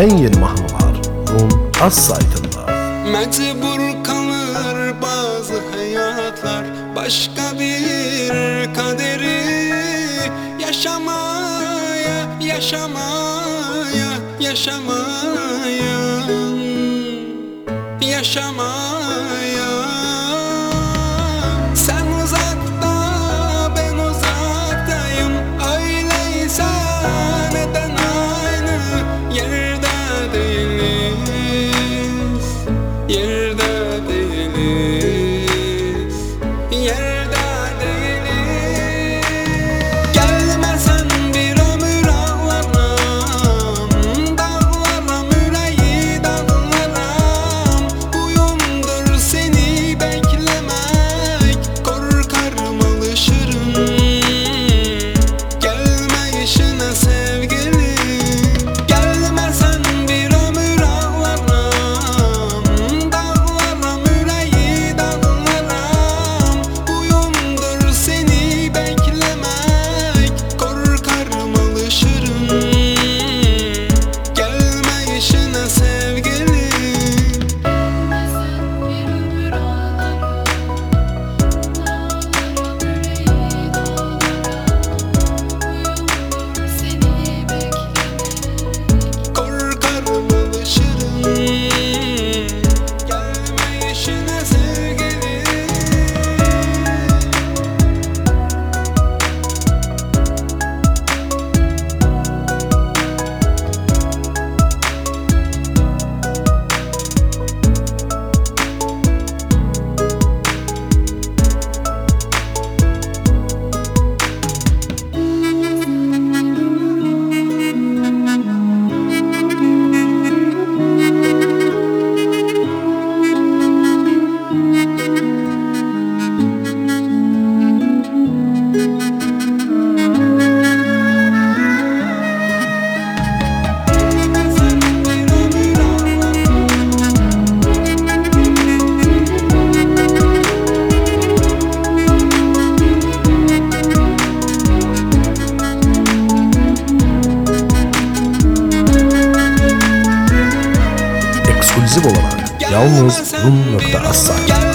en yeni mahmılar Nun az saydınlar Mecbur kalır bazı hayatlar. Başka bir kaderi Yaşamaya, yaşamaya, yaşamaya. Yaşamaya. olarak yalnız Rum.assay